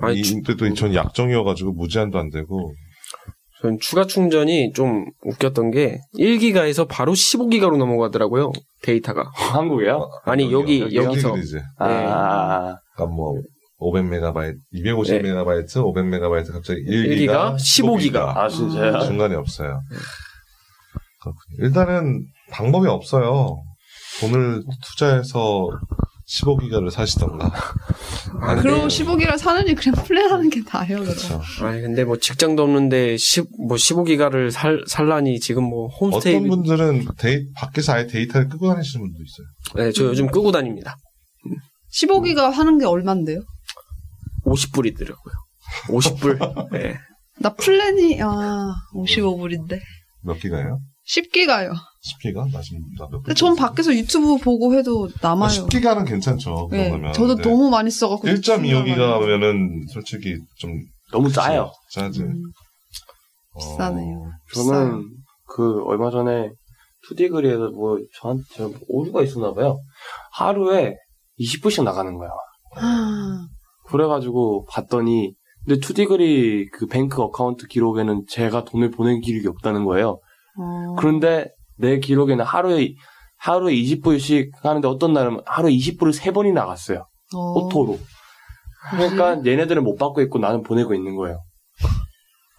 아니, 이- 주- 이때도 전 약정이어가지고 무제한도 안 되고. 전 추가 충전이 좀 웃겼던 게 1기가에서 바로 15기가로 넘어가더라고요. 데이터가. 한국이요? 아니 여기? 여기서 이제 아, 네. 아, 그러니까 뭐 500메가바이트, 250메가바이트, 500메가바이트 갑자기 1기가 15기가. 아, 진짜요? 중간에 없어요. 그렇군요. 일단은 방법이 없어요. 돈을 투자해서 15기가를 사시던가. 아, 그럼 근데- 15기를 사느니 그냥 플랜하는 게 나아요. 그렇죠. 아니 근데 뭐 직장도 없는데 10, 뭐 15기가를 살 살라니 지금 뭐 홈스테이 어떤 분들은 데이, 밖에서 아예 데이터를 끄고 다니시는 분도 있어요. 네, 저 요즘 끄고 다닙니다. 15기가 하는 게 얼만데요? 50불이더라고요. 50불. 네. 나 플랜이 아 55불인데 몇 기가예요? 10기가요. 10기가? 나 지금 나몇 근데 전 밖에서 유튜브 보고 해도 남아요. 10기가는 괜찮죠. 그 네, 정도면. 저도 너무 많이 써갖고 1.25기가면은 솔직히 좀 너무 짜요. 짜지. 음, 비싸네요. 어, 저는 그 얼마 전에 2degrees에서 뭐 저한테 저 오류가 있었나 봐요. 하루에 20불씩 나가는 거야. 아, 그래가지고 봤더니 근데 2degrees 그 bank account 기록에는 제가 돈을 보낸 기록이 없다는 거예요. 어, 그런데 내 기록에는 하루에 하루에 20불씩 하는데 어떤 날은 하루에 20불을 세 번이 나갔어요. 어, auto로. 그러니까 얘네들은 못 받고 있고 나는 보내고 있는 거예요.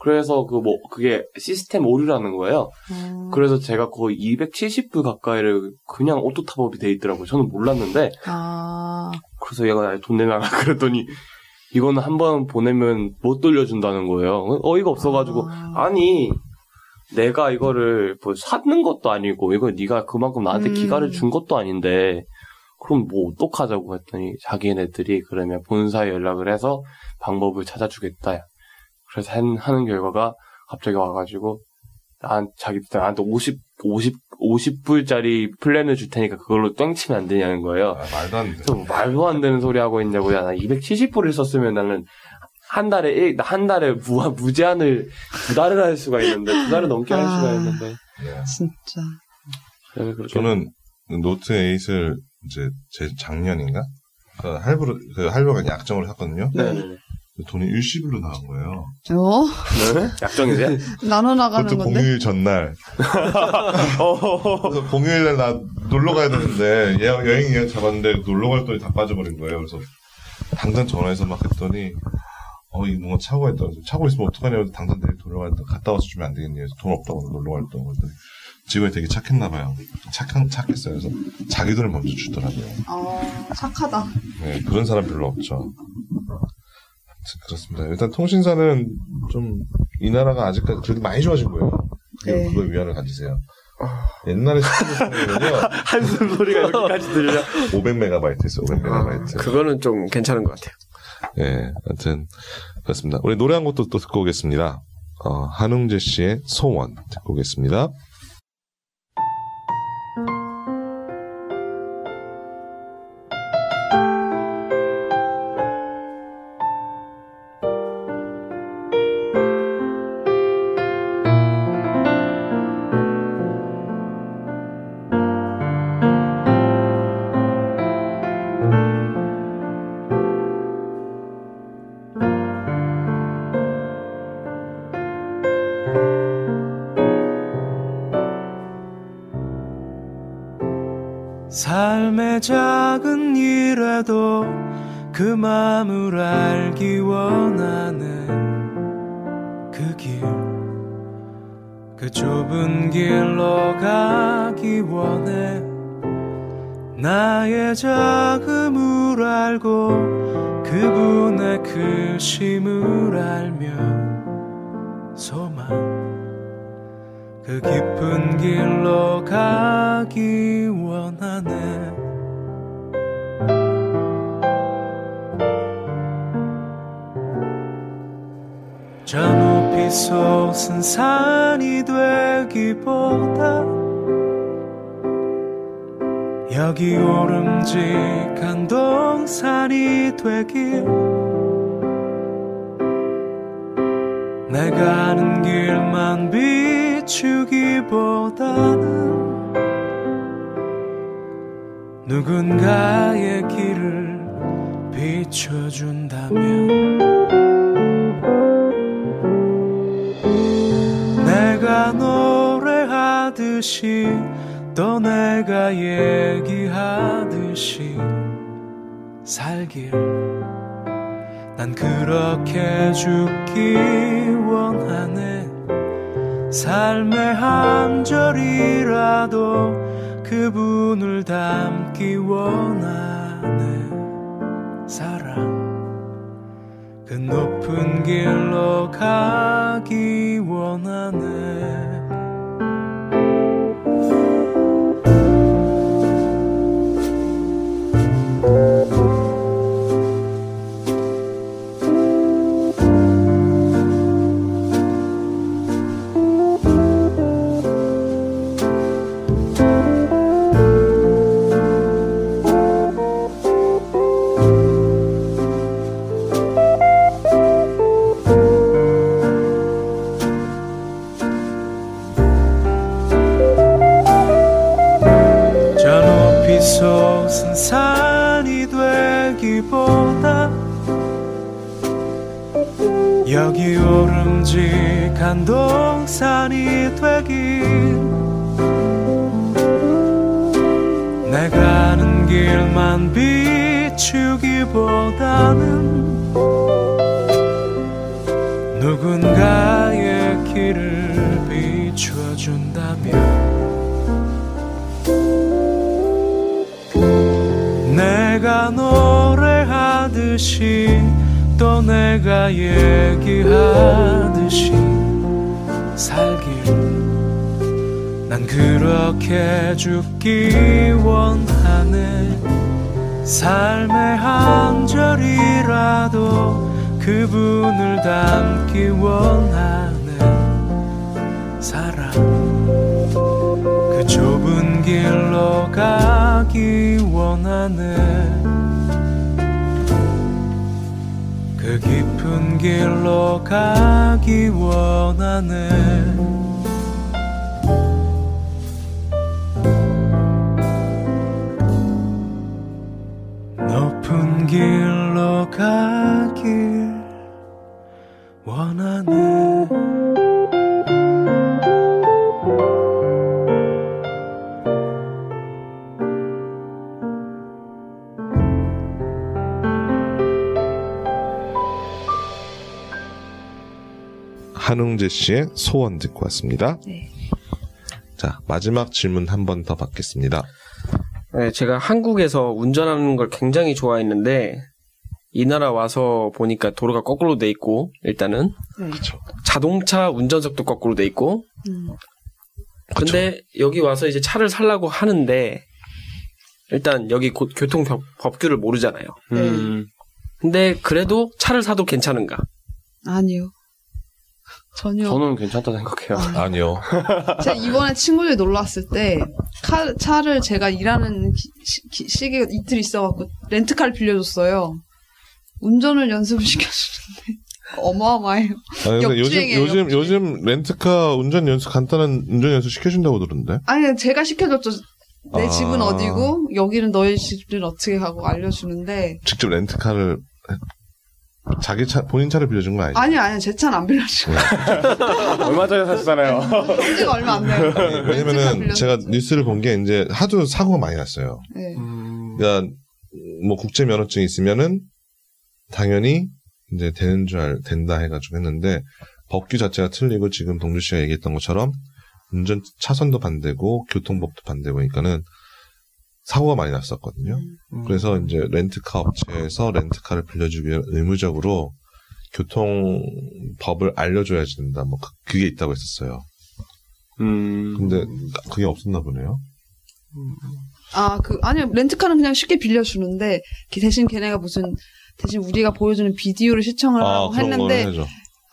그래서 그 뭐 그게 시스템 오류라는 거예요. 어, 그래서 제가 거의 270불 가까이를 그냥 auto top-up이 돼 있더라고요. 저는 몰랐는데 아, 그래서 얘가 내 돈 내놔라 (laughs) 그랬더니 이거는 한 번 보내면 못 돌려준다는 거예요. 어이가 없어가지고 아. 아니 내가 이거를 뭐 샀는 것도 아니고 이거 네가 그만큼 나한테 음. 기가를 준 것도 아닌데 그럼 뭐 어떡하자고 했더니 자기네들이 그러면 본사에 연락을 해서 방법을 찾아주겠다. 그래서 한- 하는 결과가 갑자기 와가지고 난 자기 나한테 50 50 50불짜리 플랜을 줄 테니까 그걸로 땡치면 안 되냐는 거예요. 아, 말도 안 돼. 말도 안 되는 소리 하고 있냐고 야 나 270불을 썼으면 나는 한 달에 일- 한 달에 무 무제한을 두 달을 할 수가 있는데 두 달을 넘게 할 수가 아. 있는데 예. 진짜. 그렇게 저는 노트 8을 이제 제 작년인가 그 할부로 그 할부가 약정을 샀거든요. 네. 네. 돈이 일시불로 나온 거예요. 어? 네? 약정이세요? (laughs) 나눠 나가는 그것도 건데. 공휴일 전날. 그래서 공휴일 날 나 놀러 가야 되는데 예- 여행 예약 잡았는데 놀러 갈 돈이 다 빠져버린 거예요. 그래서 당장 전화해서 막 했더니 어, 이 뭔가 차고가 있다. 차고 있으면 어떡하냐고 당장 내일 돌아가야 돼. 갔다 와서 주면 안 되겠니? 그래서 돈 없다고 놀러 갔다고 그랬더니 직원이 되게 착했나 봐요. 착한, 착했어요. 그래서 자기 돈을 먼저 주더라고요. 어, 착하다. 네, 그런 사람 별로 없죠. 그렇습니다. 일단 통신사는 좀 이 나라가 아직까지 그래도 많이 좋아진 거예요. 네. 그거에 위안을 가지세요. 옛날에 스피드폰은요 (laughs) 한숨 소리가 이렇게까지 들려. 500메가바이트였어요. 500메가바이트. 그거는 좀 괜찮은 것 같아요. 예, 하여튼 그렇습니다. 우리 노래 한 곡도 또 듣고 오겠습니다. 어, 한웅재 씨의 소원 듣고 오겠습니다. 비추기보다는 누군가의 길을 비춰준다면 내가 노래하듯이 또 내가 얘기하듯이 살길. 난 그렇게 죽기 원하네 삶의 한 절이라도 그분을 닮기 원하네 사랑. 그 높은 길로 가기 원하네 오름직한 동산이 되길. 내가 아는 길만 비추기보다는 누군가의 길을 비춰준다면 내가 노래하듯이 또 내가 얘기하듯이 살길 난 그렇게 죽기 원하네. 삶의 한 절이라도 그분을 닮기 원하는 사람. 그 좁은 길로 가기 원하는 그 깊은 길로 가기 원하는 높은 길로 가길 원하네 한웅재 씨의 소원 듣고 왔습니다. 네. 자, 마지막 질문 한 번 더 받겠습니다. 네, 제가 한국에서 운전하는 걸 굉장히 좋아했는데 이 나라 와서 보니까 도로가 거꾸로 돼 있고 일단은 네. 자동차 운전석도 거꾸로 돼 있고 음. 근데 여기 와서 이제 차를 살라고 하는데 일단 여기 곧 교통 법, 법규를 모르잖아요. 음, 근데 그래도 차를 사도 괜찮은가? 아니요. 전혀. 저는 괜찮다 생각해요. 아니요. (laughs) 제가 이번에 친구들이 놀러 왔을 때 카, 차를 제가 일하는 기- 시, 기- 시기가 이틀 있어갖고 렌트카를 빌려줬어요. 운전을 연습을 (laughs) 시켜주는데 어마어마해요. 아니, 요즘, 요즘, 역주행. 요즘 렌트카 운전 연습, 간단한 운전 연습 시켜준다고 들은데? 아니 제가 시켜줬죠. 내 아. 집은 어디고 여기는 너희 집은 어떻게 가고 알려주는데 직접 렌트카를, 자기 차, 본인 차를 빌려준 거 아니죠? 아니 아니 제 차는 안 빌려주고 (laughs) 얼마 전에 샀잖아요. 지가 얼마 안 돼요. 왜냐면은. 제가 뉴스를 본 게 이제 하도 사고가 많이 났어요. 네. 그러니까 뭐 국제 면허증 있으면은 당연히 이제 되는 줄 알, 된다 해가지고 했는데 법규 자체가 틀리고 지금 동주 씨가 얘기했던 것처럼 운전 차선도 반대고 교통법도 반대고 그러니까는 사고가 많이 났었거든요. 그래서 이제 렌트카 업체에서 렌트카를 빌려주기 위해 의무적으로 교통법을 알려줘야 된다. 뭐 그- 그게 있다고 했었어요. 음, 근데 그게 없었나 보네요. 아, 그, 아니요, 렌트카는 그냥 쉽게 빌려주는데, 그 대신 걔네가 무슨, 대신 우리가 보여주는 비디오를 시청을 아 하고 거는 했는데.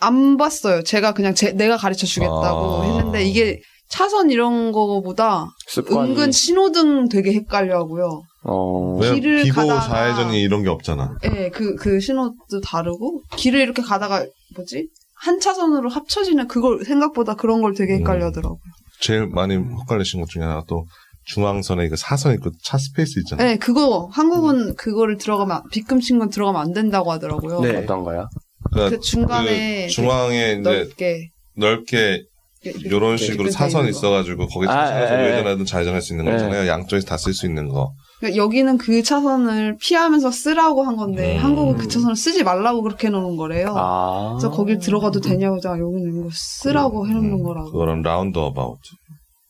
안 봤어요. 제가 그냥 제, 내가 가르쳐 주겠다고 아. 했는데, 이게 차선 이런 거보다, 습관이. 은근 신호등 되게 헷갈려 하고요. 어, 길을 비보 가다가- 좌회전이 이런 게 없잖아. 예, 그, 그 신호도 다르고, 길을 이렇게 가다가, 뭐지? 한 차선으로 합쳐지는 그걸, 생각보다 그런 걸 되게 음. 헷갈려 하더라고요. 제일 많이 헷갈리신 것 중에 하나 또 중앙선에 그 사선 있고 차 스페이스 있잖아. 예, 그거, 한국은 그거를 들어가면, 안- 빗금 친 건 들어가면 안 된다고 하더라고요. 네. 어떤 거야? 그러니까 그 중간에 그 중앙에 이제 넓게 넓게 이런 식으로 돼 사선. 있어가지고 거기 아, 차선에서 예, 예. 우회전하든 좌회전할 수 있는 예. 거잖아요. 양쪽에서 다 쓸 수 있는 거. 그러니까 여기는 그 차선을 피하면서 쓰라고 한 건데 음. 한국은 그 차선을 쓰지 말라고 그렇게 해놓은 거래요. 아. 그래서 거길 들어가도 되냐고 자 여기는 이거 쓰라고 해놓는 음, 거라고. 그거는 라운드 어바웃.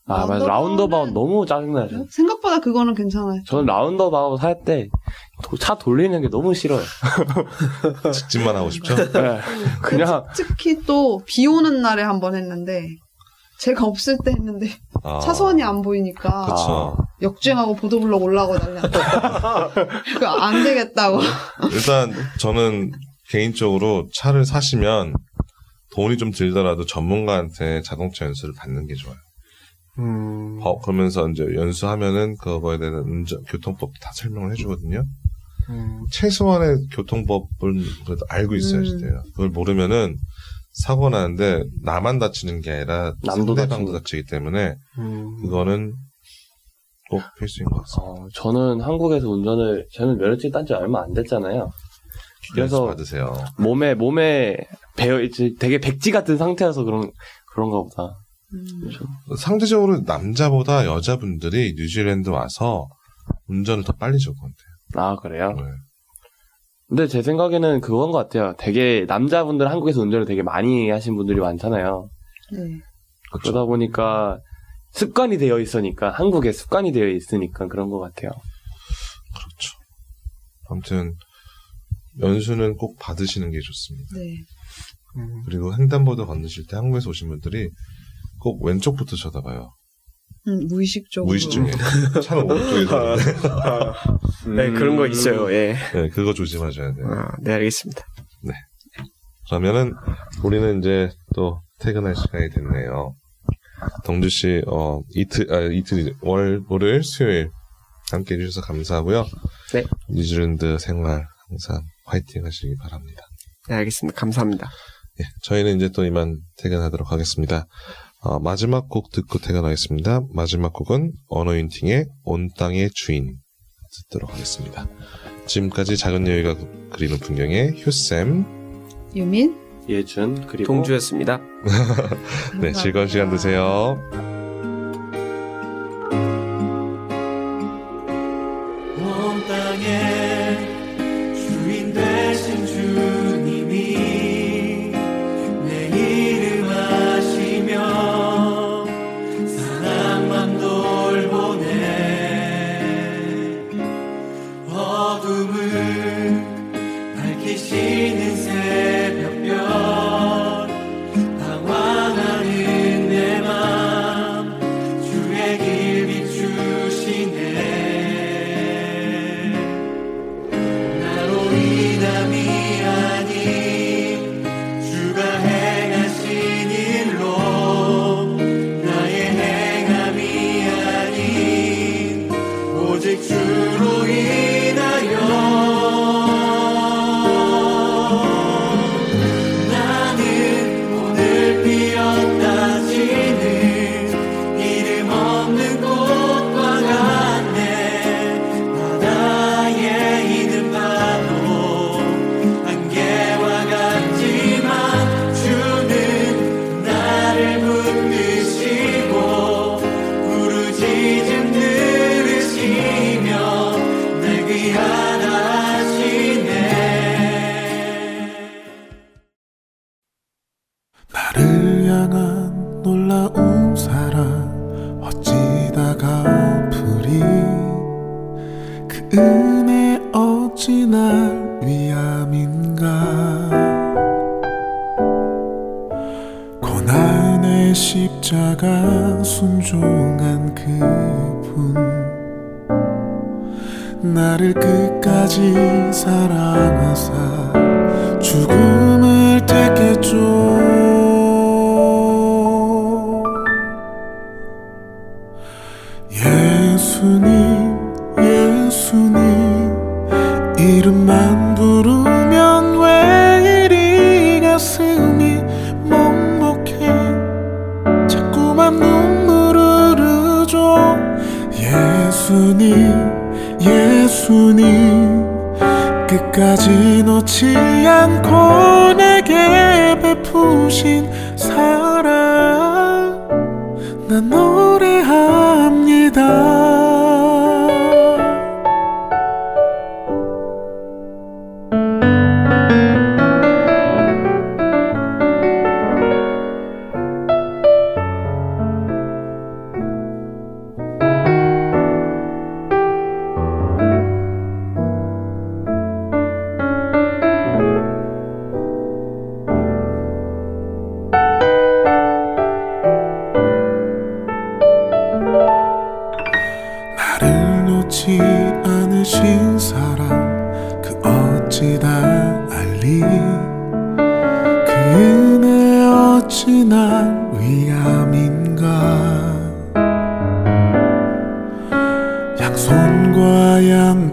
아, 맞아. 라운드바웃 너무 짜증나죠. 생각보다 그거는 괜찮아요. 저는 roundabout 할 때 차 돌리는 게 너무 싫어요. (laughs) 직진만 하고 싶죠? 네. 그냥 특히 또 비 오는 날에 한 번 했는데 제가 없을 때 했는데 아, 차선이 안 보이니까 그쵸. 역주행하고 보도블록 올라가고 난리 났다. 그거 안 되겠다고. 일단 저는 개인적으로 차를 사시면 돈이 좀 들더라도 전문가한테 자동차 연수를 받는 게 좋아요. 음. 어, 그러면서 이제 연수하면은 그거에 대한 운전, 교통법 다 설명을 해주거든요. 음. 최소한의 교통법은 그래도 알고 있어야지 음. 돼요. 그걸 모르면은 사고 나는데 나만 다치는 게 아니라 남도 상대방도 다치는 다치기 때문에 음. 그거는 꼭 필수인 것 같습니다. 어, 저는 한국에서 운전을 저는 면허증 딴 지 얼마 안 됐잖아요. 그래서 받으세요. 몸에 몸에 배어 있지 되게 백지 같은 상태여서 그런 그런가 보다. 음. 상대적으로 남자보다 여자분들이 뉴질랜드 와서 운전을 더 빨리 적은데요. 아 그래요? 네. 근데 제 생각에는 그건 것 같아요. 되게 남자분들 한국에서 운전을 되게 많이 하신 분들이 많잖아요. 네. 그러다 보니까 습관이 되어 있으니까 한국에 습관이 되어 있으니까 그런 것 같아요. 그렇죠. 아무튼 연수는 꼭 받으시는 게 좋습니다. 네. 그리고 횡단보도 건너실 때 한국에서 오신 분들이 꼭 왼쪽부터 쳐다봐요. 음, 무의식적으로. 무의식적이에요. 차는 오른쪽에서. 네, 그런 거 있어요. 예. 네, 그거 조심하셔야 돼요. 아, 네, 알겠습니다. 그러면은 우리는 이제 또 퇴근할 시간이 됐네요. 동주 씨, 어, 이틀, 아, 이틀이, 월, 월요일, 수요일 함께 해주셔서 감사하고요. 네. 뉴질랜드 생활 항상 화이팅 하시기 바랍니다. 네, 알겠습니다. 감사합니다. 예, 저희는 이제 또 이만 퇴근하도록 하겠습니다. 어, 마지막 곡 듣고 퇴근하겠습니다. 마지막 곡은 언어윤팅의 온 땅의 주인 듣도록 하겠습니다. 지금까지 작은 여유가 그리는 풍경의 휴쌤, 유민 예준 그리고 동주였습니다. (laughs) 네, 즐거운 시간 되세요. 향한 놀라운 사랑 어찌다가 풀이? 그 은혜 어찌 날 위함인가? 고난의 십자가 순종한 그분. 나를 끝까지 사랑하사 죽음을 택했죠 양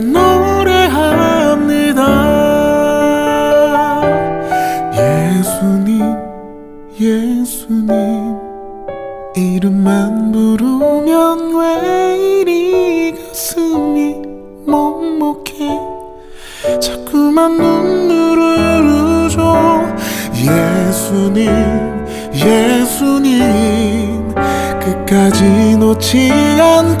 난 노래합니다. 예수님 예수님 이름만 부르면 왜 이리 가슴이 먹먹해? 자꾸만 눈물을 흐르죠. 예수님 예수님 끝까지 놓지 않고